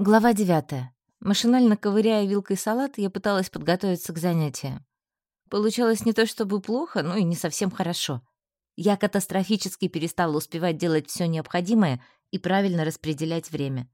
Глава 9. Машинально ковыряя вилкой салат, я пыталась подготовиться к занятиям. Получалось не то чтобы плохо, но и не совсем хорошо. Я катастрофически перестала успевать делать все необходимое и правильно распределять время.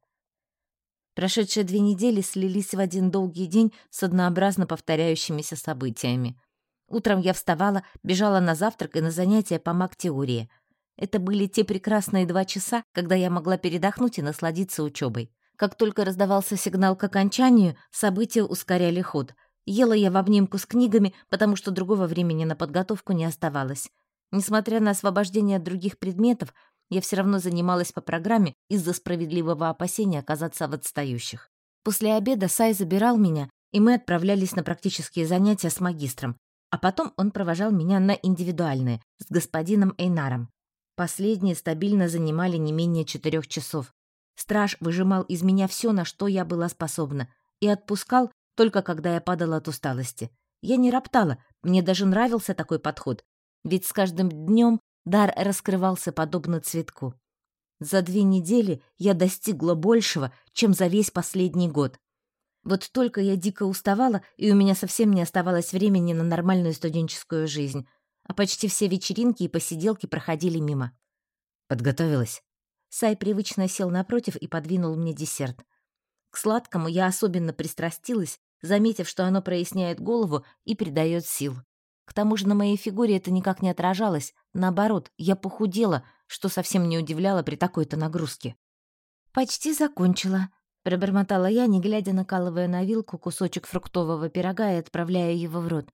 Прошедшие две недели слились в один долгий день с однообразно повторяющимися событиями. Утром я вставала, бежала на завтрак и на занятия по маг-теории. Это были те прекрасные два часа, когда я могла передохнуть и насладиться учебой. Как только раздавался сигнал к окончанию, события ускоряли ход. Ела я в обнимку с книгами, потому что другого времени на подготовку не оставалось. Несмотря на освобождение от других предметов, я все равно занималась по программе из-за справедливого опасения оказаться в отстающих. После обеда Сай забирал меня, и мы отправлялись на практические занятия с магистром, а потом он провожал меня на индивидуальные с господином Эйнаром. Последние стабильно занимали не менее четырех часов, Страж выжимал из меня все, на что я была способна, и отпускал только когда я падала от усталости. Я не роптала, мне даже нравился такой подход, ведь с каждым днем дар раскрывался подобно цветку. За две недели я достигла большего, чем за весь последний год. Вот только я дико уставала, и у меня совсем не оставалось времени на нормальную студенческую жизнь, а почти все вечеринки и посиделки проходили мимо. «Подготовилась?» Сай привычно сел напротив и подвинул мне десерт. К сладкому я особенно пристрастилась, заметив, что оно проясняет голову и придает сил. К тому же на моей фигуре это никак не отражалось. Наоборот, я похудела, что совсем не удивляло при такой-то нагрузке. «Почти закончила», — пробормотала я, не глядя, накалывая на вилку кусочек фруктового пирога и отправляя его в рот.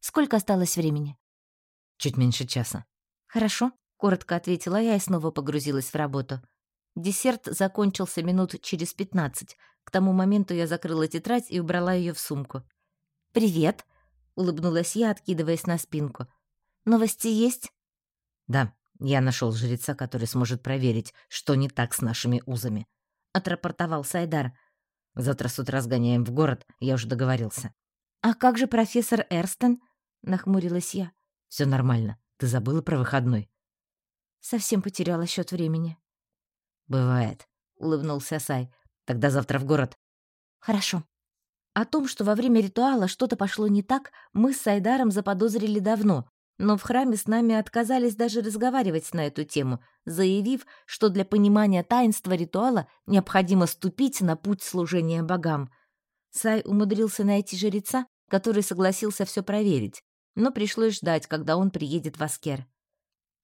«Сколько осталось времени?» «Чуть меньше часа». «Хорошо коротко ответила я и снова погрузилась в работу. Десерт закончился минут через пятнадцать. К тому моменту я закрыла тетрадь и убрала ее в сумку. «Привет», — улыбнулась я, откидываясь на спинку. «Новости есть?» «Да, я нашел жреца, который сможет проверить, что не так с нашими узами», — отрапортовал Сайдар. «Завтра с утра сгоняем в город, я уже договорился». «А как же профессор Эрстон?» — нахмурилась я. Все нормально. Ты забыла про выходной?» Совсем потеряла счет времени. «Бывает», — улыбнулся Сай. «Тогда завтра в город». «Хорошо». О том, что во время ритуала что-то пошло не так, мы с Сайдаром заподозрили давно, но в храме с нами отказались даже разговаривать на эту тему, заявив, что для понимания таинства ритуала необходимо ступить на путь служения богам. Сай умудрился найти жреца, который согласился все проверить, но пришлось ждать, когда он приедет в Аскер.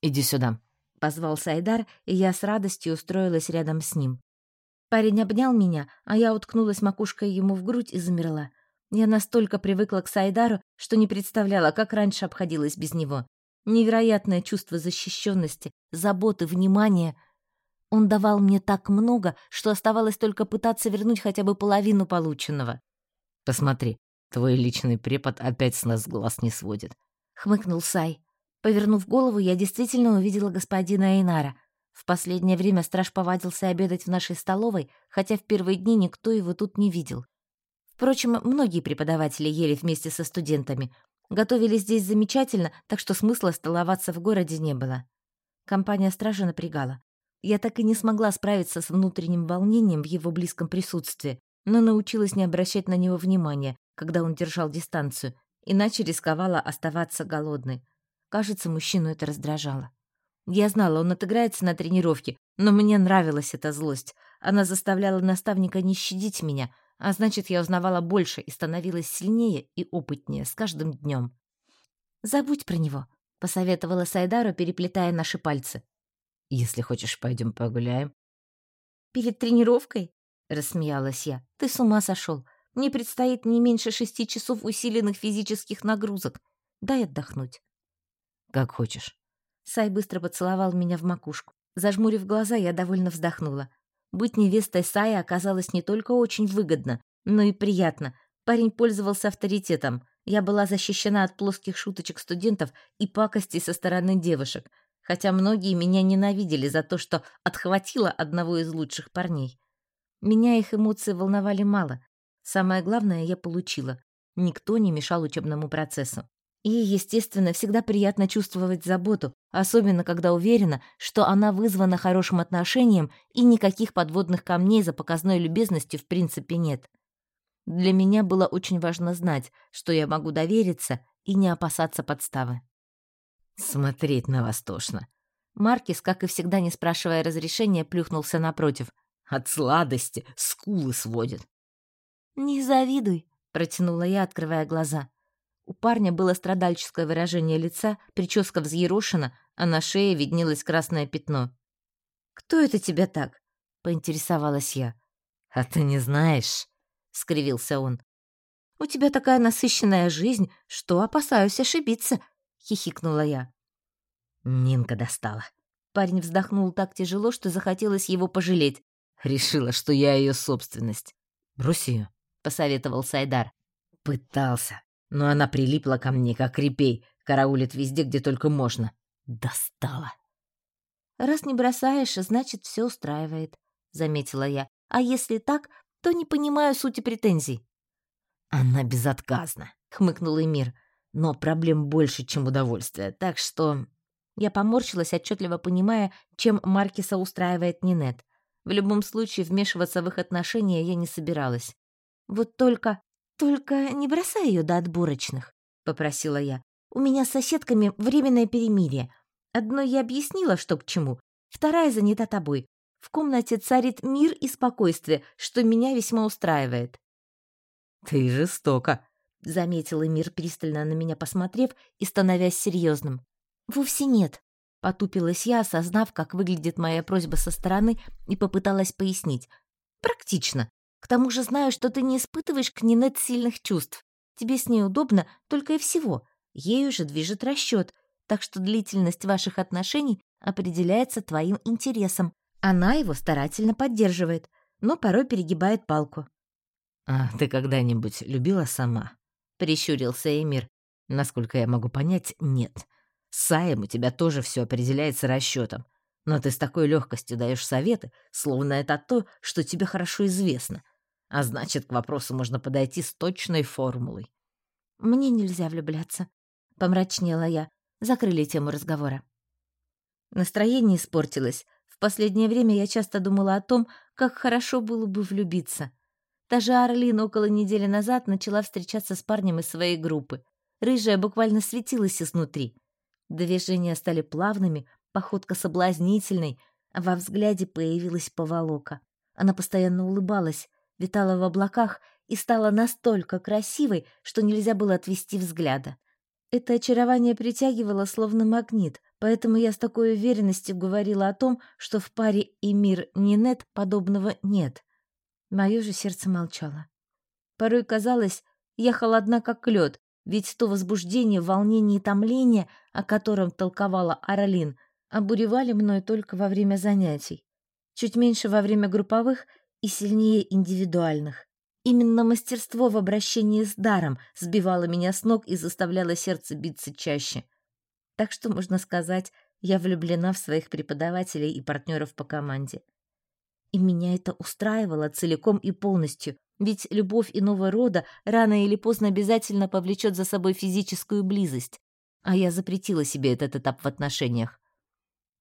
«Иди сюда», — позвал Сайдар, и я с радостью устроилась рядом с ним. Парень обнял меня, а я уткнулась макушкой ему в грудь и замерла. Я настолько привыкла к Сайдару, что не представляла, как раньше обходилась без него. Невероятное чувство защищенности, заботы, внимания. Он давал мне так много, что оставалось только пытаться вернуть хотя бы половину полученного. «Посмотри, твой личный препод опять с нас глаз не сводит», — хмыкнул Сай. Повернув голову, я действительно увидела господина Эйнара. В последнее время страж повадился обедать в нашей столовой, хотя в первые дни никто его тут не видел. Впрочем, многие преподаватели ели вместе со студентами. Готовили здесь замечательно, так что смысла столоваться в городе не было. Компания стража напрягала. Я так и не смогла справиться с внутренним волнением в его близком присутствии, но научилась не обращать на него внимания, когда он держал дистанцию, иначе рисковала оставаться голодной. Кажется, мужчину это раздражало. Я знала, он отыграется на тренировке, но мне нравилась эта злость. Она заставляла наставника не щадить меня, а значит, я узнавала больше и становилась сильнее и опытнее с каждым днем. «Забудь про него», — посоветовала Сайдару, переплетая наши пальцы. «Если хочешь, пойдем погуляем». «Перед тренировкой?» — рассмеялась я. «Ты с ума сошел. Мне предстоит не меньше шести часов усиленных физических нагрузок. Дай отдохнуть». Как хочешь. Сай быстро поцеловал меня в макушку. Зажмурив глаза, я довольно вздохнула. Быть невестой Сая оказалось не только очень выгодно, но и приятно. Парень пользовался авторитетом. Я была защищена от плоских шуточек студентов и пакостей со стороны девушек, хотя многие меня ненавидели за то, что отхватила одного из лучших парней. Меня их эмоции волновали мало. Самое главное я получила. Никто не мешал учебному процессу. И, естественно, всегда приятно чувствовать заботу, особенно когда уверена, что она вызвана хорошим отношением и никаких подводных камней за показной любезностью в принципе нет. Для меня было очень важно знать, что я могу довериться и не опасаться подставы. «Смотреть на вас тошно». Маркис, как и всегда, не спрашивая разрешения, плюхнулся напротив. «От сладости скулы сводит». «Не завидуй», — протянула я, открывая глаза. У парня было страдальческое выражение лица, прическа взъерошена, а на шее виднелось красное пятно. «Кто это тебя так?» — поинтересовалась я. «А ты не знаешь?» — скривился он. «У тебя такая насыщенная жизнь, что опасаюсь ошибиться», — хихикнула я. Нинка достала. Парень вздохнул так тяжело, что захотелось его пожалеть. Решила, что я ее собственность. «Брось ее», — посоветовал Сайдар. «Пытался, но она прилипла ко мне, как репей, караулит везде, где только можно. Достала». «Раз не бросаешь, значит, все устраивает», — заметила я. «А если так, то не понимаю сути претензий». «Она безотказна», — хмыкнул Эмир. «Но проблем больше, чем удовольствия, так что...» Я поморщилась, отчетливо понимая, чем Маркиса устраивает Нинет. В любом случае, вмешиваться в их отношения я не собиралась. «Вот только... только не бросай ее до отборочных», — попросила я. «У меня с соседками временное перемирие. Одной я объяснила, что к чему, вторая занята тобой. В комнате царит мир и спокойствие, что меня весьма устраивает». «Ты жестоко», — заметил Эмир, пристально на меня посмотрев и становясь серьезным. «Вовсе нет», — потупилась я, осознав, как выглядит моя просьба со стороны, и попыталась пояснить. «Практично. К тому же знаю, что ты не испытываешь к Нинет сильных чувств. Тебе с ней удобно только и всего. Ею же движет расчет, так что длительность ваших отношений определяется твоим интересом. Она его старательно поддерживает, но порой перегибает палку. «А ты когда-нибудь любила сама?» — прищурился Эмир. «Насколько я могу понять, нет. С Саем у тебя тоже все определяется расчетом, но ты с такой легкостью даешь советы, словно это то, что тебе хорошо известно. А значит, к вопросу можно подойти с точной формулой». «Мне нельзя влюбляться», — помрачнела я. Закрыли тему разговора. Настроение испортилось. В последнее время я часто думала о том, как хорошо было бы влюбиться. Даже Арлин около недели назад начала встречаться с парнем из своей группы. Рыжая буквально светилась изнутри. Движения стали плавными, походка соблазнительной, а во взгляде появилась поволока. Она постоянно улыбалась, витала в облаках и стала настолько красивой, что нельзя было отвести взгляда. Это очарование притягивало словно магнит, поэтому я с такой уверенностью говорила о том, что в паре и мир Нинет подобного нет. Мое же сердце молчало. Порой казалось, я холодна как лед, ведь то возбуждение, волнение и томление, о котором толковала Аралин, обуревали мной только во время занятий. Чуть меньше во время групповых и сильнее индивидуальных. Именно мастерство в обращении с даром сбивало меня с ног и заставляло сердце биться чаще. Так что, можно сказать, я влюблена в своих преподавателей и партнеров по команде. И меня это устраивало целиком и полностью, ведь любовь иного рода рано или поздно обязательно повлечет за собой физическую близость, а я запретила себе этот этап в отношениях.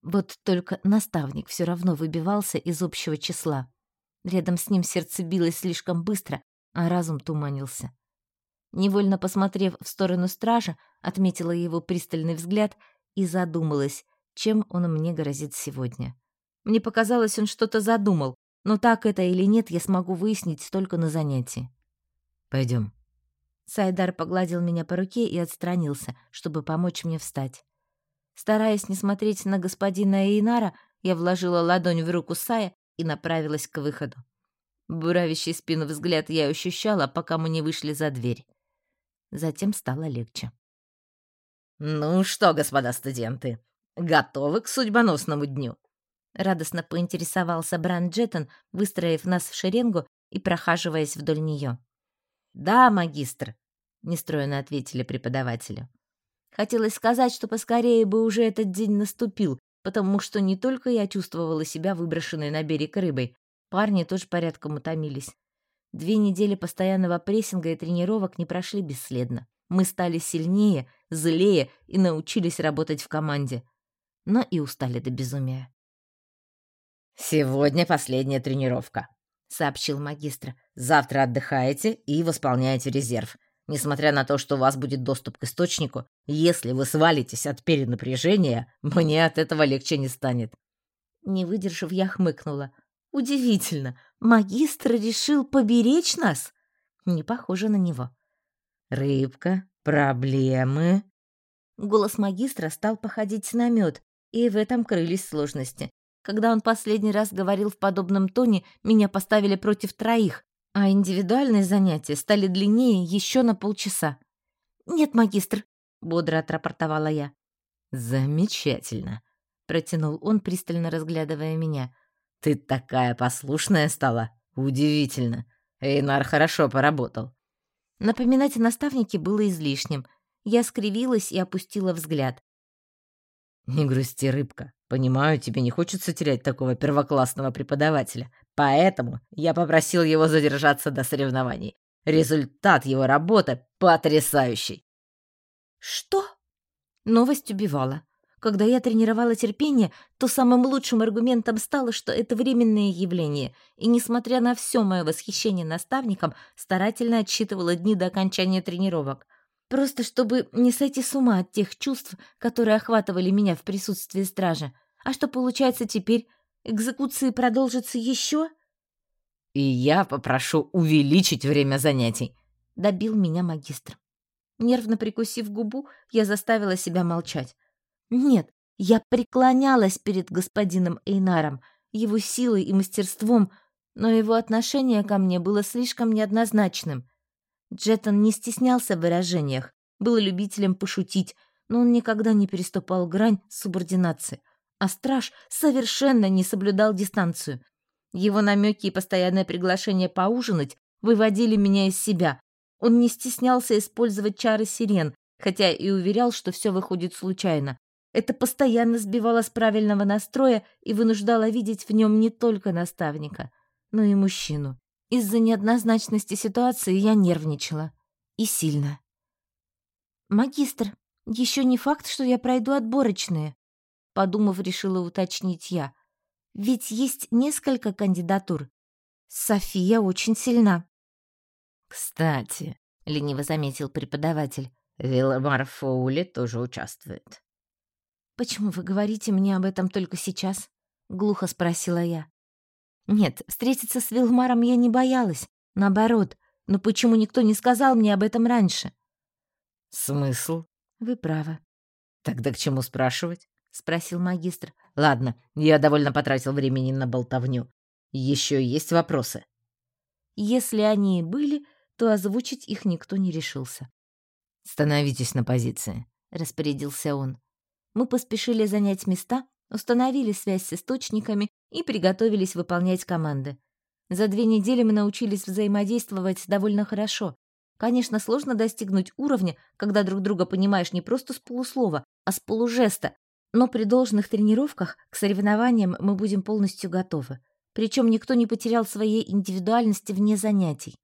Вот только наставник все равно выбивался из общего числа. Рядом с ним сердце билось слишком быстро, а разум туманился. Невольно посмотрев в сторону стража, отметила его пристальный взгляд и задумалась, чем он мне грозит сегодня. Мне показалось, он что-то задумал, но так это или нет, я смогу выяснить только на занятии. Пойдем. Сайдар погладил меня по руке и отстранился, чтобы помочь мне встать. Стараясь не смотреть на господина Эйнара, я вложила ладонь в руку Сая и направилась к выходу. Буравящий спину взгляд я ощущала, пока мы не вышли за дверь. Затем стало легче. «Ну что, господа студенты, готовы к судьбоносному дню?» Радостно поинтересовался Бран Джеттон, выстроив нас в шеренгу и прохаживаясь вдоль нее. «Да, магистр», — нестройно ответили преподавателю. Хотелось сказать, что поскорее бы уже этот день наступил, потому что не только я чувствовала себя выброшенной на берег рыбой, парни тоже порядком утомились. Две недели постоянного прессинга и тренировок не прошли бесследно. Мы стали сильнее, злее и научились работать в команде. Но и устали до безумия. «Сегодня последняя тренировка», — сообщил магистр. «Завтра отдыхаете и восполняете резерв. Несмотря на то, что у вас будет доступ к источнику, если вы свалитесь от перенапряжения, мне от этого легче не станет». Не выдержав, я хмыкнула. «Удивительно, магистр решил поберечь нас?» Не похоже на него. «Рыбка, проблемы?» Голос магистра стал походить на мед, и в этом крылись сложности. Когда он последний раз говорил в подобном тоне, меня поставили против троих, а индивидуальные занятия стали длиннее еще на полчаса. «Нет, магистр», — бодро отрапортовала я. «Замечательно», — протянул он, пристально разглядывая меня. «Ты такая послушная стала. Удивительно. Эйнар хорошо поработал». Напоминать о наставнике было излишним. Я скривилась и опустила взгляд. «Не грусти, рыбка. Понимаю, тебе не хочется терять такого первоклассного преподавателя. Поэтому я попросил его задержаться до соревнований. Результат его работы потрясающий. Что? Новость убивала. Когда я тренировала терпение, то самым лучшим аргументом стало, что это временное явление, и, несмотря на все мое восхищение наставником, старательно отсчитывала дни до окончания тренировок. Просто чтобы не сойти с ума от тех чувств, которые охватывали меня в присутствии стража. А что получается теперь? Экзекуции продолжатся еще? И я попрошу увеличить время занятий. Добил меня магистр. Нервно прикусив губу, я заставила себя молчать. Нет, я преклонялась перед господином Эйнаром, его силой и мастерством, но его отношение ко мне было слишком неоднозначным. Джеттон не стеснялся в выражениях, был любителем пошутить, но он никогда не переступал грань субординации. А страж совершенно не соблюдал дистанцию. Его намеки и постоянное приглашение поужинать выводили меня из себя. Он не стеснялся использовать чары сирен, хотя и уверял, что все выходит случайно. Это постоянно сбивало с правильного настроя и вынуждало видеть в нем не только наставника, но и мужчину. Из-за неоднозначности ситуации я нервничала. И сильно. «Магистр, еще не факт, что я пройду отборочные», — подумав, решила уточнить я. «Ведь есть несколько кандидатур. София очень сильна». «Кстати», — лениво заметил преподаватель, Вилмар Фоули тоже участвует. «Почему вы говорите мне об этом только сейчас?» — глухо спросила я. Нет, встретиться с Вилмаром я не боялась. Наоборот. Но почему никто не сказал мне об этом раньше? Смысл? Вы правы. Тогда к чему спрашивать? Спросил магистр. Ладно, я довольно потратил времени на болтовню. Еще есть вопросы? Если они и были, то озвучить их никто не решился. «Становитесь на позиции», — распорядился он. Мы поспешили занять места, установили связь с источниками и приготовились выполнять команды. За две недели мы научились взаимодействовать довольно хорошо. Конечно, сложно достигнуть уровня, когда друг друга понимаешь не просто с полуслова, а с полужеста, но при должных тренировках к соревнованиям мы будем полностью готовы. Причем никто не потерял своей индивидуальности вне занятий.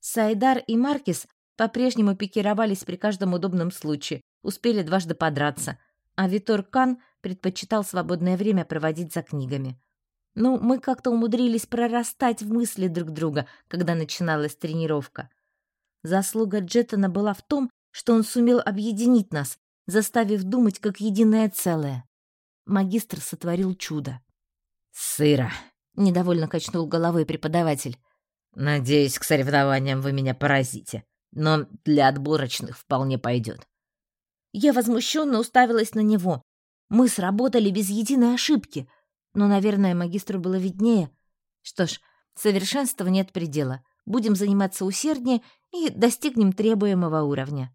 Сайдар и Маркис по-прежнему пикировались при каждом удобном случае, успели дважды подраться, а Витор Кан предпочитал свободное время проводить за книгами. Ну, мы как-то умудрились прорастать в мысли друг друга, когда начиналась тренировка. Заслуга Джеттона была в том, что он сумел объединить нас, заставив думать как единое целое. Магистр сотворил чудо. «Сыро», — недовольно качнул головой преподаватель. «Надеюсь, к соревнованиям вы меня поразите, но для отборочных вполне пойдет». Я возмущенно уставилась на него. Мы сработали без единой ошибки. Но, наверное, магистру было виднее. Что ж, совершенства нет предела. Будем заниматься усерднее и достигнем требуемого уровня.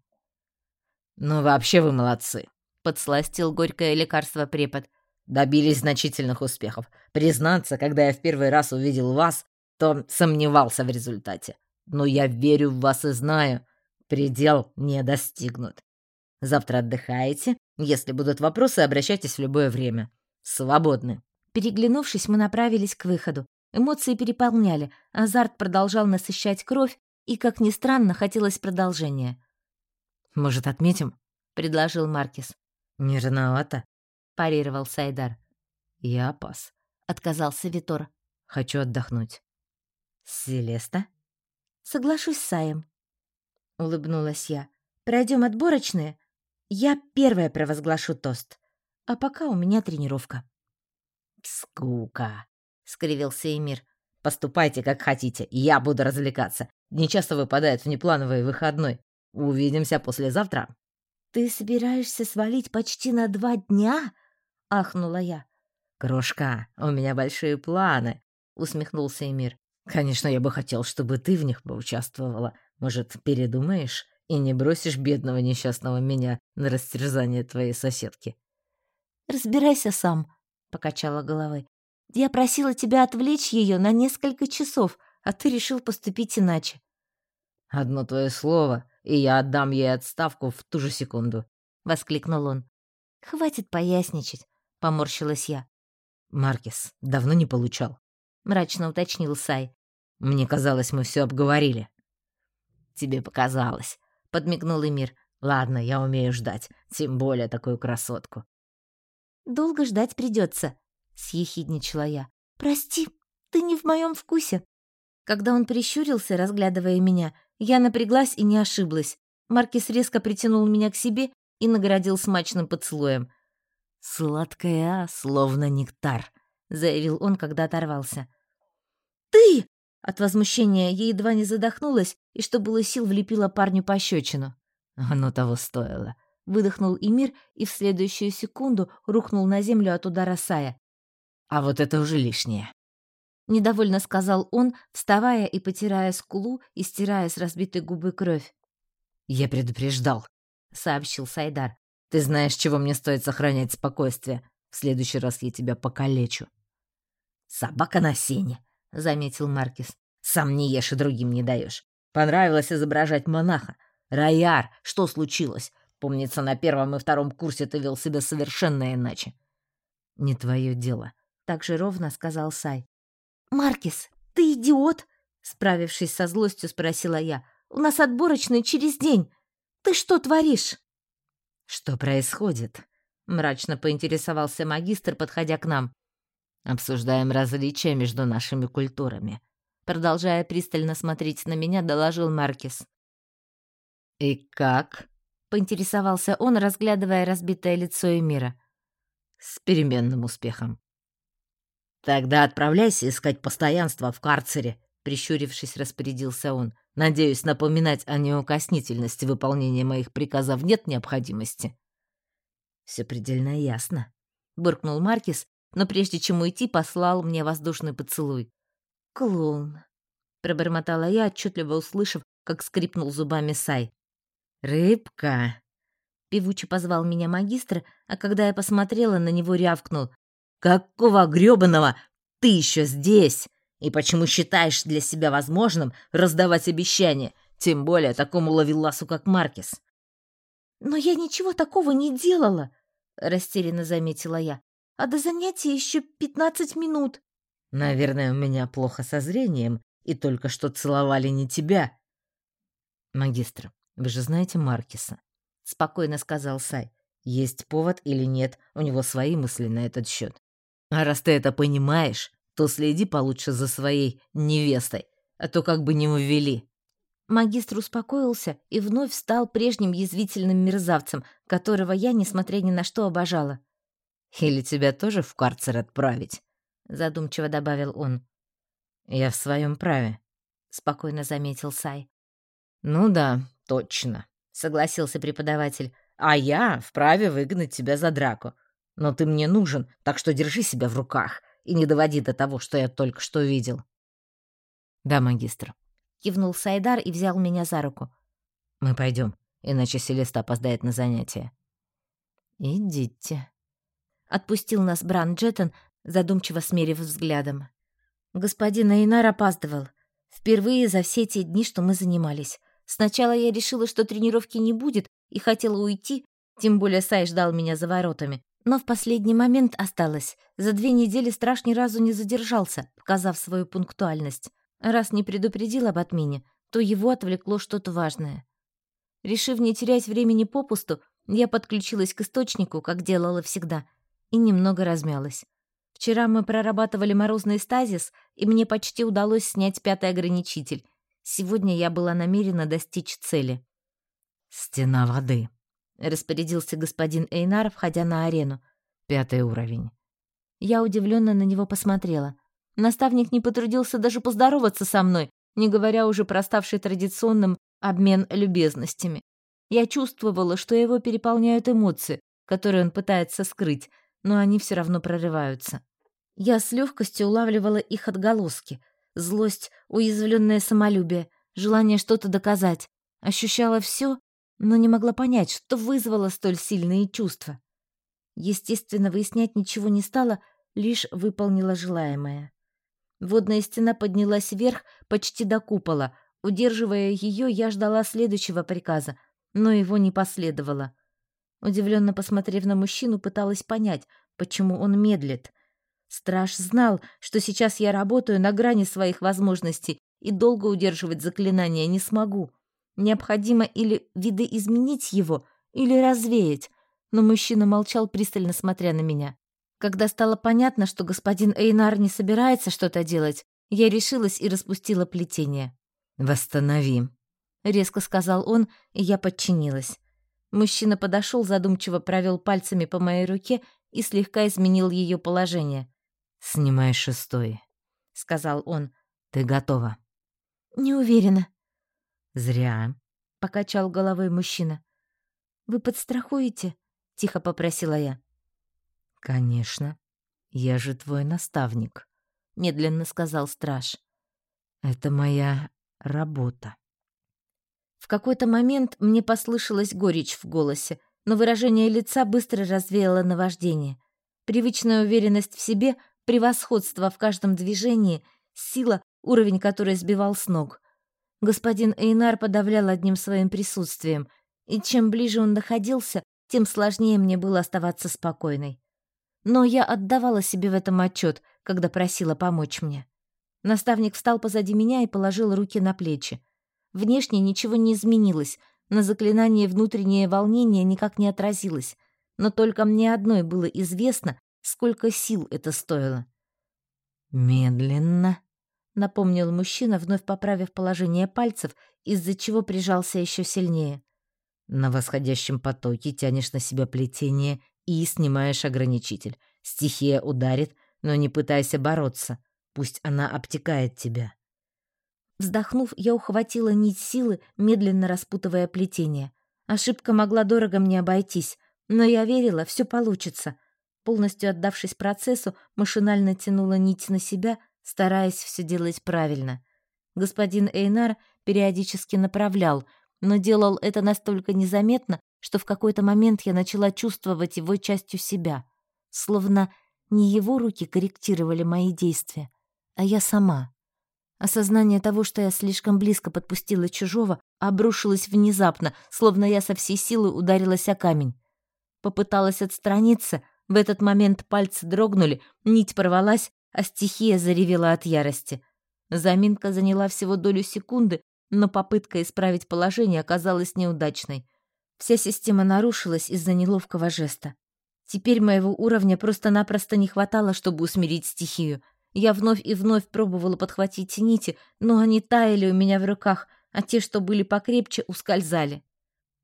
«Ну, вообще вы молодцы», — подсластил горькое лекарство препод. «Добились значительных успехов. Признаться, когда я в первый раз увидел вас, то сомневался в результате. Но я верю в вас и знаю, предел не достигнут. Завтра отдыхаете. Если будут вопросы, обращайтесь в любое время. Свободны». Переглянувшись, мы направились к выходу. Эмоции переполняли, азарт продолжал насыщать кровь, и, как ни странно, хотелось продолжения. Может, отметим?» — предложил Маркис. «Не рановато», — парировал Сайдар. «Я пас», — отказался Витор. «Хочу отдохнуть». «Селеста?» «Соглашусь с Саем», — улыбнулась я. «Пройдем отборочные. Я первая провозглашу тост. А пока у меня тренировка». «Скука», — скривился Эмир. «Поступайте, как хотите, я буду развлекаться. Не часто выпадает внеплановый выходной. Увидимся послезавтра». «Ты собираешься свалить почти на два дня?» — ахнула я. «Крошка, у меня большие планы», — усмехнулся Эмир. «Конечно, я бы хотел, чтобы ты в них поучаствовала. Может, передумаешь и не бросишь бедного несчастного меня на растерзание твоей соседки?» «Разбирайся сам», — покачала головой. «Я просила тебя отвлечь ее на несколько часов, а ты решил поступить иначе». «Одно твое слово, и я отдам ей отставку в ту же секунду», — воскликнул он. «Хватит поясничать», — поморщилась я. «Маркис давно не получал», — мрачно уточнил Сай. «Мне казалось, мы все обговорили». «Тебе показалось», — подмигнул Эмир. «Ладно, я умею ждать, тем более такую красотку». «Долго ждать придется», — съехидничала я. «Прости, ты не в моем вкусе». Когда он прищурился, разглядывая меня, я напряглась и не ошиблась. Маркис резко притянул меня к себе и наградил смачным поцелуем. «Сладкая, словно нектар», — заявил он, когда оторвался. «Ты!» От возмущения я едва не задохнулась и, что было сил, влепила парню пощечину. «Оно того стоило», — выдохнул Эмир и в следующую секунду рухнул на землю от удара Сая. «А вот это уже лишнее». Недовольно сказал он, вставая и потирая скулу и стирая с разбитой губы кровь. «Я предупреждал», — сообщил Сайдар. «Ты знаешь, чего мне стоит сохранять спокойствие. В следующий раз я тебя покалечу». «Собака на сене», — заметил Маркис. «Сам не ешь и другим не даешь. Понравилось изображать монаха. Рояр, что случилось? Помнится, на первом и втором курсе ты вел себя совершенно иначе». «Не твое дело», — так же ровно сказал Сай. «Маркис, ты идиот?» Справившись со злостью, спросила я. «У нас отборочный через день. Ты что творишь?» «Что происходит?» Мрачно поинтересовался магистр, подходя к нам. «Обсуждаем различия между нашими культурами». Продолжая пристально смотреть на меня, доложил Маркис. «И как?» — поинтересовался он, разглядывая разбитое лицо Эмира. «С переменным успехом». «Тогда отправляйся искать постоянство в карцере», — прищурившись, распорядился он. «Надеюсь, напоминать о неукоснительности выполнения моих приказов нет необходимости». «Все предельно ясно», — буркнул Маркис, но прежде чем уйти, послал мне воздушный поцелуй. «Клоун», — пробормотала я, отчетливо услышав, как скрипнул зубами Сай. «Рыбка!» — певуче позвал меня магистр, а когда я посмотрела на него, рявкнул. Какого грёбаного ты еще здесь? И почему считаешь для себя возможным раздавать обещания, тем более такому ловеласу, как Маркес? Но я ничего такого не делала, растерянно заметила я. А до занятия еще пятнадцать минут. Наверное, у меня плохо со зрением, и только что целовали не тебя. Магистр, вы же знаете Маркеса, спокойно сказал Сай. Есть повод или нет, у него свои мысли на этот счет. А раз ты это понимаешь, то следи получше за своей невестой, а то как бы не увели». Магистр успокоился и вновь стал прежним язвительным мерзавцем, которого я, несмотря ни на что, обожала. «Или тебя тоже в карцер отправить?» — задумчиво добавил он. «Я в своем праве», — спокойно заметил Сай. «Ну да, точно», — согласился преподаватель. «А я вправе выгнать тебя за драку. Но ты мне нужен, так что держи себя в руках и не доводи до того, что я только что видел». «Да, магистр», — кивнул Сайдар и взял меня за руку. «Мы пойдем, иначе Селеста опоздает на занятия». «Идите», — отпустил нас Бран Джеттон, задумчиво смерив взглядом. Господин Эйнар опаздывал. Впервые за все те дни, что мы занимались. Сначала я решила, что тренировки не будет, и хотела уйти, тем более Сай ждал меня за воротами. Но в последний момент осталось. За две недели страж ни разу не задержался, показав свою пунктуальность. Раз не предупредил об отмене, то его отвлекло что-то важное. Решив не терять времени попусту, я подключилась к источнику, как делала всегда, и немного размялась. Вчера мы прорабатывали морозный стазис, и мне почти удалось снять пятый ограничитель. Сегодня я была намерена достичь цели. «Стена воды», — распорядился господин Эйнар, входя на арену. «Пятый уровень». Я удивленно на него посмотрела. Наставник не потрудился даже поздороваться со мной, не говоря уже про ставший традиционным обмен любезностями. Я чувствовала, что его переполняют эмоции, которые он пытается скрыть, но они все равно прорываются. Я с легкостью улавливала их отголоски. Злость, уязвленное самолюбие, желание что-то доказать. Ощущала все, но не могла понять, что вызвало столь сильные чувства. Естественно, выяснять ничего не стала, лишь выполнила желаемое. Водная стена поднялась вверх почти до купола. Удерживая ее, я ждала следующего приказа, но его не последовало. Удивленно посмотрев на мужчину, пыталась понять, почему он медлит. Страж знал, что сейчас я работаю на грани своих возможностей и долго удерживать заклинание не смогу. Необходимо или видоизменить его, или развеять, но мужчина молчал, пристально смотря на меня. Когда стало понятно, что господин Эйнар не собирается что-то делать, я решилась и распустила плетение. «Восстанови», — резко сказал он, и я подчинилась. Мужчина подошел, задумчиво провел пальцами по моей руке и слегка изменил ее положение. «Снимай шестой», — сказал он. «Ты готова?» «Не уверена». «Зря», — покачал головой мужчина. «Вы подстрахуете?» — тихо попросила я. «Конечно. Я же твой наставник», — медленно сказал страж. «Это моя работа». В какой-то момент мне послышалась горечь в голосе, но выражение лица быстро развеяло наваждение. Привычная уверенность в себе Превосходство в каждом движении, сила, уровень которой сбивал с ног. Господин Эйнар подавлял одним своим присутствием, и чем ближе он находился, тем сложнее мне было оставаться спокойной. Но я отдавала себе в этом отчет, когда просила помочь мне. Наставник встал позади меня и положил руки на плечи. Внешне ничего не изменилось, на заклинание внутреннее волнение никак не отразилось, но только мне одной было известно, Сколько сил это стоило? «Медленно», — напомнил мужчина, вновь поправив положение пальцев, из-за чего прижался еще сильнее. «На восходящем потоке тянешь на себя плетение и снимаешь ограничитель. Стихия ударит, но не пытайся бороться. Пусть она обтекает тебя». Вздохнув, я ухватила нить силы, медленно распутывая плетение. Ошибка могла дорого мне обойтись, но я верила, все получится. Полностью отдавшись процессу, машинально тянула нить на себя, стараясь все делать правильно. Господин Эйнар периодически направлял, но делал это настолько незаметно, что в какой-то момент я начала чувствовать его частью себя, словно не его руки корректировали мои действия, а я сама. Осознание того, что я слишком близко подпустила чужого, обрушилось внезапно, словно я со всей силы ударилась о камень. Попыталась отстраниться — в этот момент пальцы дрогнули, нить порвалась, а стихия заревела от ярости. Заминка заняла всего долю секунды, но попытка исправить положение оказалась неудачной. Вся система нарушилась из-за неловкого жеста. Теперь моего уровня просто-напросто не хватало, чтобы усмирить стихию. Я вновь и вновь пробовала подхватить нити, но они таяли у меня в руках, а те, что были покрепче, ускользали.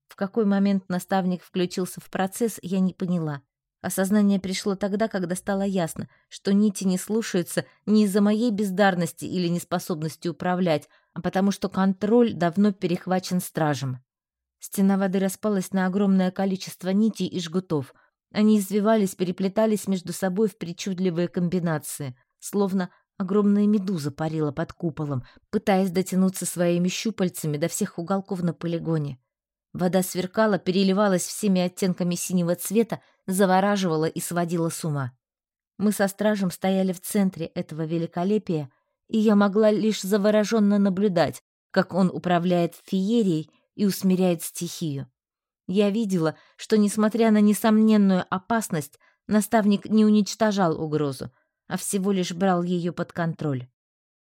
В какой момент наставник включился в процесс, я не поняла. Осознание пришло тогда, когда стало ясно, что нити не слушаются не из-за моей бездарности или неспособности управлять, а потому что контроль давно перехвачен стражем. Стена воды распалась на огромное количество нитей и жгутов. Они извивались, переплетались между собой в причудливые комбинации, словно огромная медуза парила под куполом, пытаясь дотянуться своими щупальцами до всех уголков на полигоне. Вода сверкала, переливалась всеми оттенками синего цвета, завораживала и сводила с ума. Мы со стражем стояли в центре этого великолепия, и я могла лишь завороженно наблюдать, как он управляет феерией и усмиряет стихию. Я видела, что, несмотря на несомненную опасность, наставник не уничтожал угрозу, а всего лишь брал ее под контроль.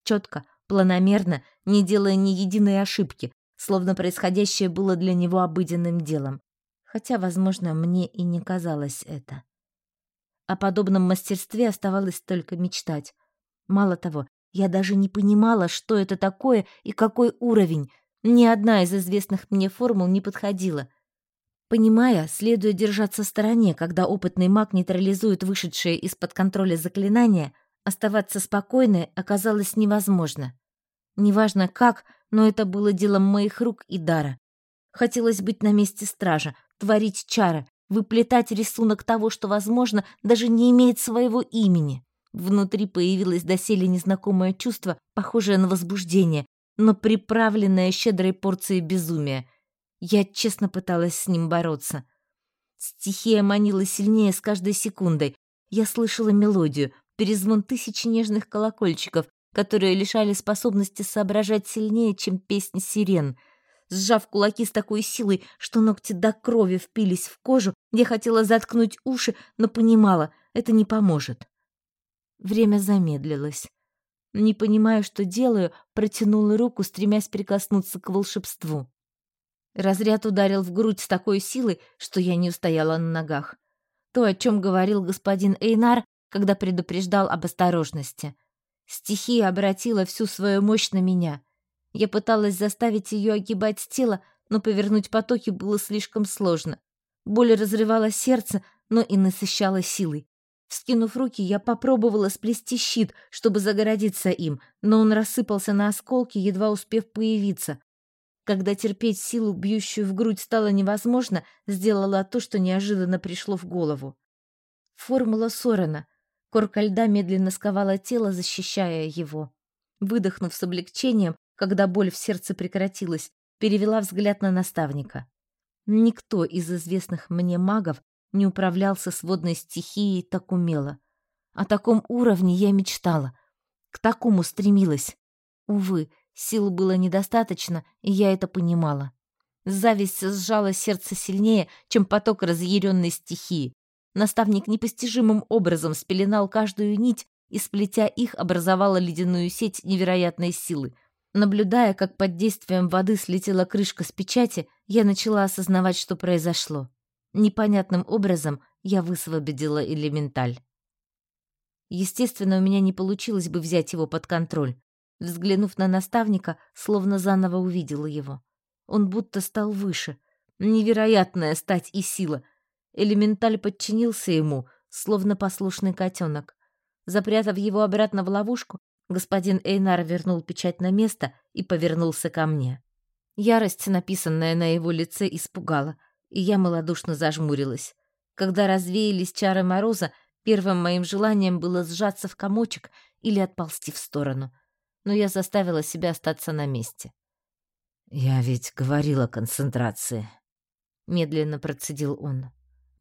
Четко, планомерно, не делая ни единой ошибки, словно происходящее было для него обыденным делом. Хотя, возможно, мне и не казалось это. О подобном мастерстве оставалось только мечтать. Мало того, я даже не понимала, что это такое и какой уровень. Ни одна из известных мне формул не подходила. Понимая, следует держаться в стороне, когда опытный маг нейтрализует вышедшее из-под контроля заклинание, оставаться спокойной оказалось невозможно. Неважно как, но это было делом моих рук и дара. Хотелось быть на месте стража, творить чары, выплетать рисунок того, что, возможно, даже не имеет своего имени. Внутри появилось доселе незнакомое чувство, похожее на возбуждение, но приправленное щедрой порцией безумия. Я честно пыталась с ним бороться. Стихия манила сильнее с каждой секундой. Я слышала мелодию, перезвон тысячи нежных колокольчиков, которые лишали способности соображать сильнее, чем песни сирен. Сжав кулаки с такой силой, что ногти до крови впились в кожу, я хотела заткнуть уши, но понимала, это не поможет. Время замедлилось. Не понимая, что делаю, протянула руку, стремясь прикоснуться к волшебству. Разряд ударил в грудь с такой силой, что я не устояла на ногах. То, о чем говорил господин Эйнар, когда предупреждал об осторожности — Стихия обратила всю свою мощь на меня. Я пыталась заставить ее огибать тело, но повернуть потоки было слишком сложно. Боль разрывала сердце, но и насыщала силой. Вскинув руки, я попробовала сплести щит, чтобы загородиться им, но он рассыпался на осколки, едва успев появиться. Когда терпеть силу, бьющую в грудь, стало невозможно, сделала то, что неожиданно пришло в голову. Формула Сорена — Корка льда медленно сковала тело, защищая его. Выдохнув с облегчением, когда боль в сердце прекратилась, перевела взгляд на наставника. Никто из известных мне магов не управлялся с водной стихией так умело. О таком уровне я мечтала. К такому стремилась. Увы, сил было недостаточно, и я это понимала. Зависть сжала сердце сильнее, чем поток разъяренной стихии. Наставник непостижимым образом спеленал каждую нить и, сплетя их, образовала ледяную сеть невероятной силы. Наблюдая, как под действием воды слетела крышка с печати, я начала осознавать, что произошло. Непонятным образом я высвободила элементаль. Естественно, у меня не получилось бы взять его под контроль. Взглянув на наставника, словно заново увидела его. Он будто стал выше. Невероятная стать и сила — Элементаль подчинился ему, словно послушный котенок. Запрятав его обратно в ловушку, господин Эйнар вернул печать на место и повернулся ко мне. Ярость, написанная на его лице, испугала, и я малодушно зажмурилась. Когда развеялись чары мороза, первым моим желанием было сжаться в комочек или отползти в сторону. Но я заставила себя остаться на месте. «Я ведь говорила о концентрации», — медленно процедил он.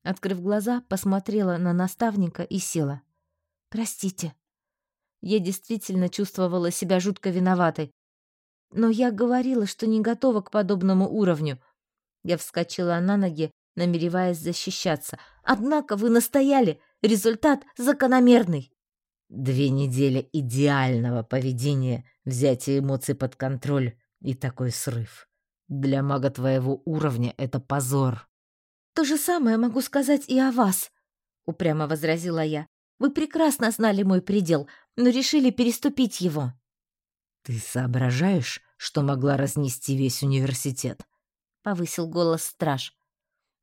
Открыв глаза, посмотрела на наставника и села. «Простите». Я действительно чувствовала себя жутко виноватой. Но я говорила, что не готова к подобному уровню. Я вскочила на ноги, намереваясь защищаться. Однако вы настояли. Результат закономерный. Две недели идеального поведения, взятие эмоций под контроль и такой срыв. Для мага твоего уровня это позор. «То же самое могу сказать и о вас», — упрямо возразила я. «Вы прекрасно знали мой предел, но решили переступить его». «Ты соображаешь, что могла разнести весь университет?» — повысил голос страж.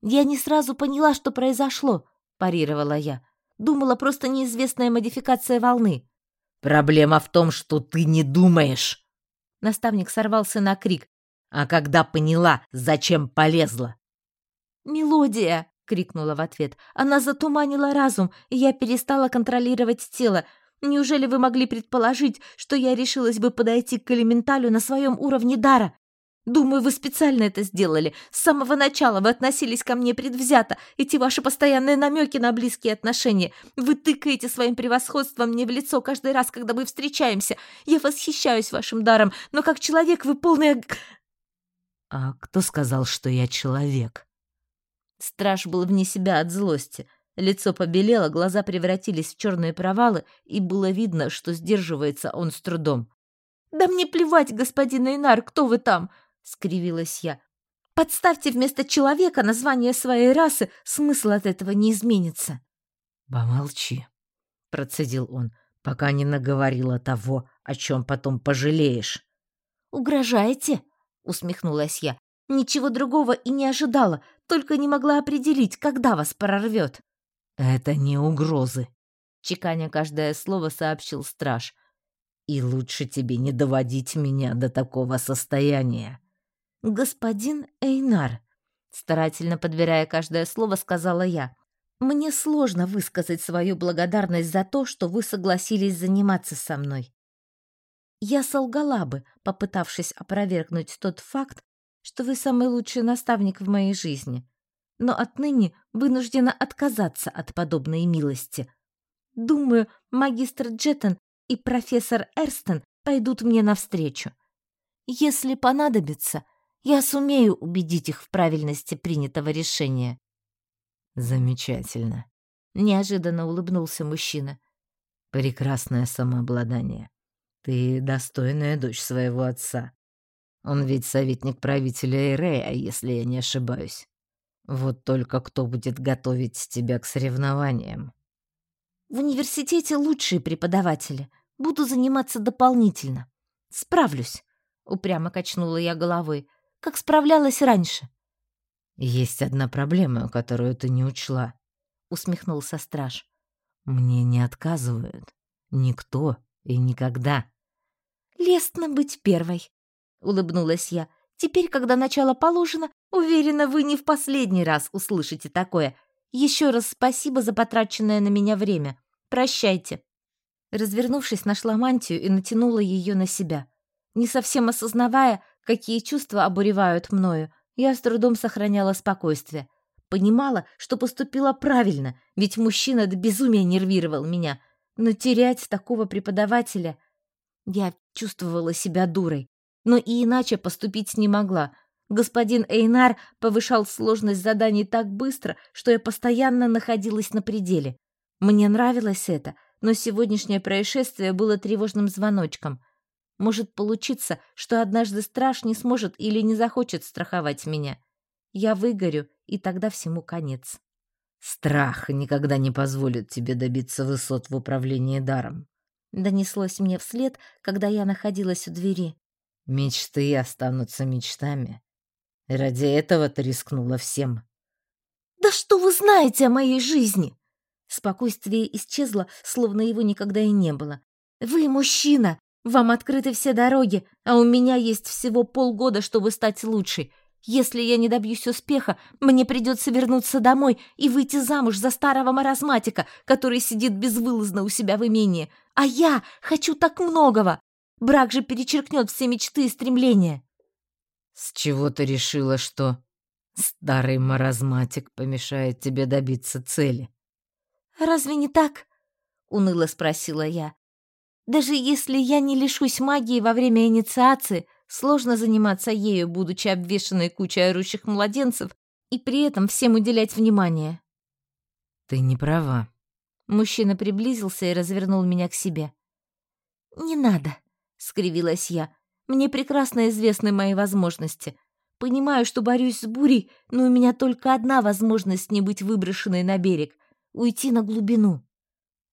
«Я не сразу поняла, что произошло», — парировала я. «Думала, просто неизвестная модификация волны». «Проблема в том, что ты не думаешь!» Наставник сорвался на крик. «А когда поняла, зачем полезла?» «Мелодия!» — крикнула в ответ. «Она затуманила разум, и я перестала контролировать тело. Неужели вы могли предположить, что я решилась бы подойти к элементалю на своем уровне дара? Думаю, вы специально это сделали. С самого начала вы относились ко мне предвзято. Эти ваши постоянные намеки на близкие отношения. Вы тыкаете своим превосходством мне в лицо каждый раз, когда мы встречаемся. Я восхищаюсь вашим даром, но как человек вы полная...» «А кто сказал, что я человек?» Страж был вне себя от злости. Лицо побелело, глаза превратились в черные провалы, и было видно, что сдерживается он с трудом. «Да мне плевать, господин Эйнар, кто вы там! скривилась я. Подставьте вместо человека название своей расы, смысл от этого не изменится. Помолчи, процедил он, пока не наговорила того, о чем потом пожалеешь. Угрожаете? усмехнулась я. Ничего другого и не ожидала, только не могла определить, когда вас прорвет. Это не угрозы, чеканя каждое слово сообщил страж. И лучше тебе не доводить меня до такого состояния. «Господин Эйнар», — старательно подбирая каждое слово, сказала я, «мне сложно высказать свою благодарность за то, что вы согласились заниматься со мной. Я солгала бы, попытавшись опровергнуть тот факт, что вы самый лучший наставник в моей жизни, но отныне вынуждена отказаться от подобной милости. Думаю, магистр Джеттон и профессор Эрстон пойдут мне навстречу. Если понадобится, я сумею убедить их в правильности принятого решения. Замечательно. Неожиданно улыбнулся мужчина. Прекрасное самообладание. Ты достойная дочь своего отца. Он ведь советник правителя Эрея, если я не ошибаюсь. Вот только кто будет готовить тебя к соревнованиям? В университете лучшие преподаватели. Буду заниматься дополнительно. Справлюсь. Упрямо качнула я головой как справлялась раньше. Есть одна проблема, которую ты не учла, усмехнулся страж. Мне не отказывают никто и никогда. Лестно быть первой, улыбнулась я. Теперь, когда начало положено, уверена, вы не в последний раз услышите такое. Еще раз спасибо за потраченное на меня время. Прощайте. Развернувшись, нашла мантию и натянула ее на себя. Не совсем осознавая, какие чувства обуревают мною, я с трудом сохраняла спокойствие. Понимала, что поступила правильно, ведь мужчина до безумия нервировал меня. Но терять такого преподавателя... Я чувствовала себя дурой, но и иначе поступить не могла. Господин Эйнар повышал сложность заданий так быстро, что я постоянно находилась на пределе. Мне нравилось это, но сегодняшнее происшествие было тревожным звоночком — может получиться, что однажды страж не сможет или не захочет страховать меня. Я выгорю, и тогда всему конец. Страх никогда не позволит тебе добиться высот в управлении даром. Донеслось мне вслед, когда я находилась у двери. Мечты останутся мечтами. ради этого ты рискнула всем. Да что вы знаете о моей жизни? Спокойствие исчезло, словно его никогда и не было. Вы мужчина, вам открыты все дороги, а у меня есть всего полгода, чтобы стать лучшей. Если я не добьюсь успеха, мне придется вернуться домой и выйти замуж за старого маразматика, который сидит безвылазно у себя в имении. А я хочу так многого. Брак же перечеркнет все мечты и стремления. С чего ты решила, что старый маразматик помешает тебе добиться цели? Разве не так? уныло спросила я. Даже если я не лишусь магии во время инициации, сложно заниматься ею, будучи обвешанной кучей орущих младенцев, и при этом всем уделять внимание. Ты не права. Мужчина приблизился и развернул меня к себе. Не надо, скривилась я. Мне прекрасно известны мои возможности. Понимаю, что борюсь с бурей, но у меня только одна возможность не быть выброшенной на берег уйти на глубину.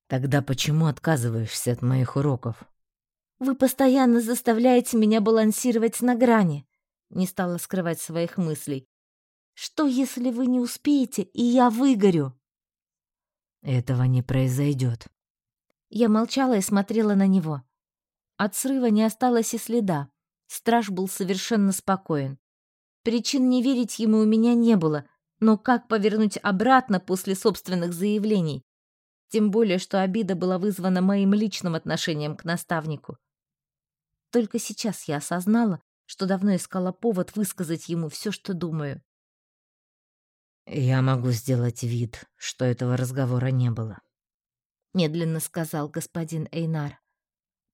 Тогда почему отказываешься от моих уроков? Вы постоянно заставляете меня балансировать на грани. Не стала скрывать своих мыслей. Что, если вы не успеете, и я выгорю? Этого не произойдет. Я молчала и смотрела на него. От срыва не осталось и следа. Страж был совершенно спокоен. Причин не верить ему у меня не было, но как повернуть обратно после собственных заявлений? Тем более, что обида была вызвана моим личным отношением к наставнику. Только сейчас я осознала, что давно искала повод высказать ему все, что думаю. «Я могу сделать вид, что этого разговора не было», — медленно сказал господин Эйнар.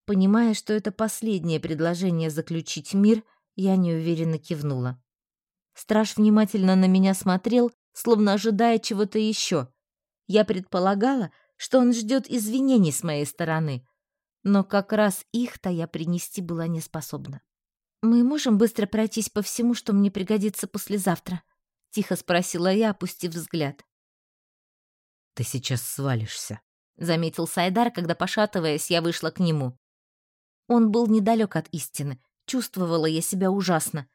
Понимая, что это последнее предложение заключить мир, я неуверенно кивнула. Страж внимательно на меня смотрел, словно ожидая чего-то еще. Я предполагала, что он ждет извинений с моей стороны, но как раз их-то я принести была не способна. «Мы можем быстро пройтись по всему, что мне пригодится послезавтра?» — тихо спросила я, опустив взгляд. «Ты сейчас свалишься», — заметил Сайдар, когда, пошатываясь, я вышла к нему. Он был недалек от истины, чувствовала я себя ужасно.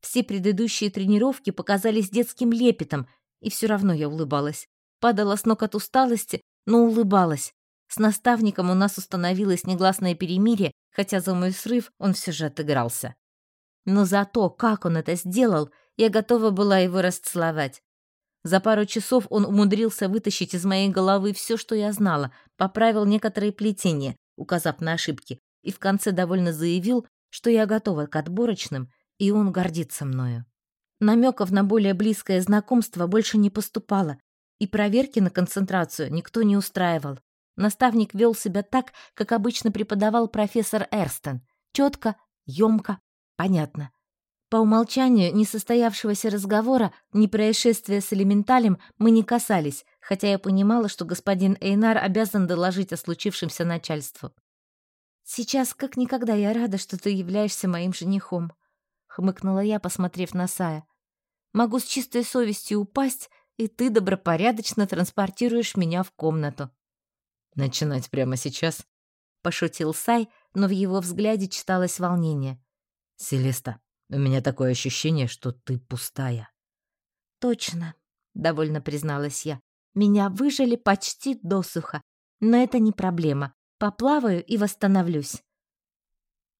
Все предыдущие тренировки показались детским лепетом, и все равно я улыбалась. Падала с ног от усталости, но улыбалась. С наставником у нас установилось негласное перемирие, хотя за мой срыв он все же отыгрался. Но за то, как он это сделал, я готова была его расцеловать. За пару часов он умудрился вытащить из моей головы все, что я знала, поправил некоторые плетения, указав на ошибки, и в конце довольно заявил, что я готова к отборочным, и он гордится мною. Намеков на более близкое знакомство больше не поступало, и проверки на концентрацию никто не устраивал. Наставник вел себя так, как обычно преподавал профессор Эрстон. Четко, емко, понятно. По умолчанию несостоявшегося разговора, ни происшествия с элементалем мы не касались, хотя я понимала, что господин Эйнар обязан доложить о случившемся начальству. «Сейчас как никогда я рада, что ты являешься моим женихом», — хмыкнула я, посмотрев на Сая. «Могу с чистой совестью упасть, и ты добропорядочно транспортируешь меня в комнату». «Начинать прямо сейчас?» — пошутил Сай, но в его взгляде читалось волнение. «Селеста, у меня такое ощущение, что ты пустая». «Точно», — довольно призналась я. «Меня выжили почти досуха, но это не проблема. Поплаваю и восстановлюсь».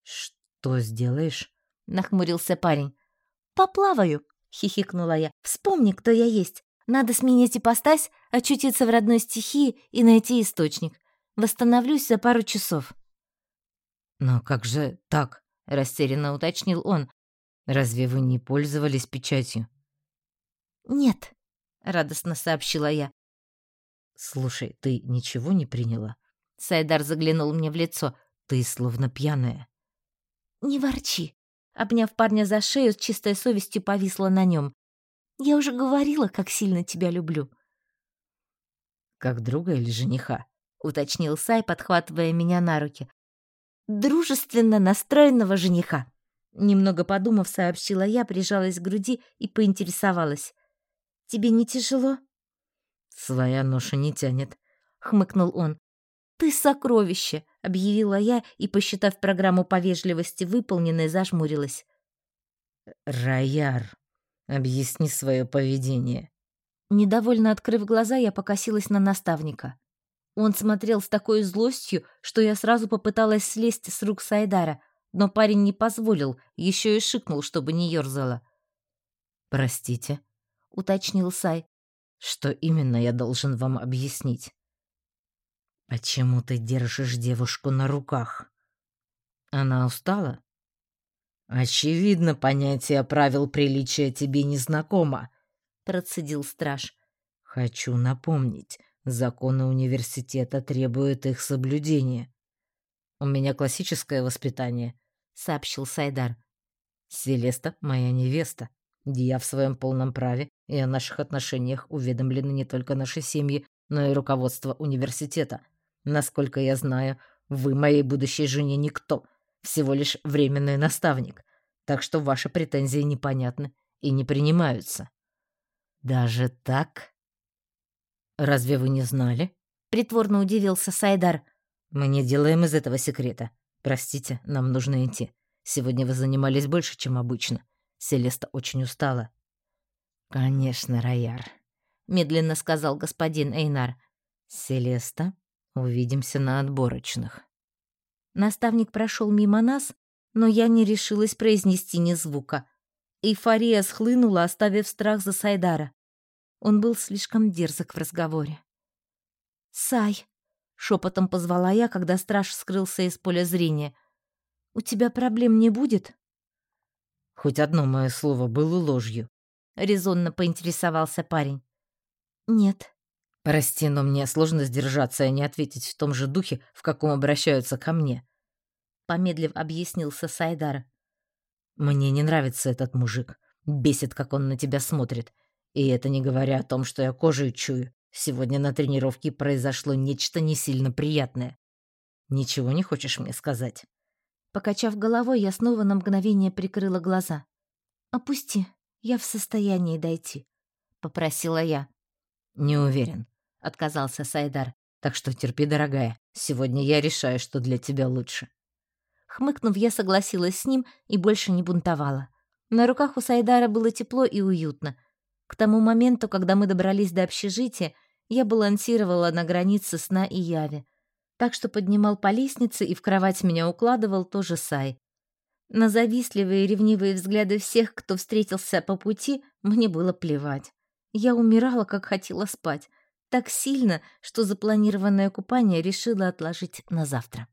«Что сделаешь?» — нахмурился парень. «Поплаваю», — хихикнула я. «Вспомни, кто я есть. Надо сменить ипостась, очутиться в родной стихии и найти источник. Восстановлюсь за пару часов». «Но как же так?» — растерянно уточнил он. «Разве вы не пользовались печатью?» «Нет», — радостно сообщила я. «Слушай, ты ничего не приняла?» Сайдар заглянул мне в лицо. «Ты словно пьяная». «Не ворчи». Обняв парня за шею, с чистой совестью повисла на нем. «Я уже говорила, как сильно тебя люблю». «Как друга или жениха?» — уточнил Сай, подхватывая меня на руки. «Дружественно настроенного жениха». Немного подумав, сообщила я, прижалась к груди и поинтересовалась. «Тебе не тяжело?» «Своя ноша не тянет», — хмыкнул он. «Ты сокровище!» — объявила я и, посчитав программу повежливости выполненной, зажмурилась. «Рояр, объясни свое поведение». Недовольно открыв глаза, я покосилась на наставника. Он смотрел с такой злостью, что я сразу попыталась слезть с рук Сайдара, но парень не позволил, еще и шикнул, чтобы не ерзала. «Простите», — уточнил Сай. «Что именно я должен вам объяснить?» «Почему ты держишь девушку на руках? Она устала?» «Очевидно, понятие правил приличия тебе не знакомо», — процедил страж. «Хочу напомнить, законы университета требуют их соблюдения». «У меня классическое воспитание», — сообщил Сайдар. «Селеста — моя невеста. Я в своем полном праве, и о наших отношениях уведомлены не только наши семьи, но и руководство университета. Насколько я знаю, вы моей будущей жене никто, всего лишь временный наставник, так что ваши претензии непонятны и не принимаются». «Даже так?» «Разве вы не знали?» — притворно удивился Сайдар. «Мы не делаем из этого секрета. Простите, нам нужно идти. Сегодня вы занимались больше, чем обычно. Селеста очень устала». «Конечно, Рояр», — медленно сказал господин Эйнар. «Селеста, Увидимся на отборочных. Наставник прошел мимо нас, но я не решилась произнести ни звука. Эйфория схлынула, оставив страх за Сайдара. Он был слишком дерзок в разговоре. «Сай!» — шепотом позвала я, когда страж скрылся из поля зрения. «У тебя проблем не будет?» «Хоть одно мое слово было ложью», — резонно поинтересовался парень. «Нет», Прости, но мне сложно сдержаться и не ответить в том же духе, в каком обращаются ко мне. Помедлив объяснился Сайдар. Мне не нравится этот мужик. Бесит, как он на тебя смотрит. И это не говоря о том, что я кожей чую. Сегодня на тренировке произошло нечто не сильно приятное. Ничего не хочешь мне сказать? Покачав головой, я снова на мгновение прикрыла глаза. «Опусти, я в состоянии дойти», — попросила я. «Не уверен», — отказался Сайдар. «Так что терпи, дорогая. Сегодня я решаю, что для тебя лучше». Хмыкнув, я согласилась с ним и больше не бунтовала. На руках у Сайдара было тепло и уютно. К тому моменту, когда мы добрались до общежития, я балансировала на границе сна и яви. Так что поднимал по лестнице и в кровать меня укладывал тоже Сай. На завистливые и ревнивые взгляды всех, кто встретился по пути, мне было плевать. Я умирала, как хотела спать. Так сильно, что запланированное купание решила отложить на завтра.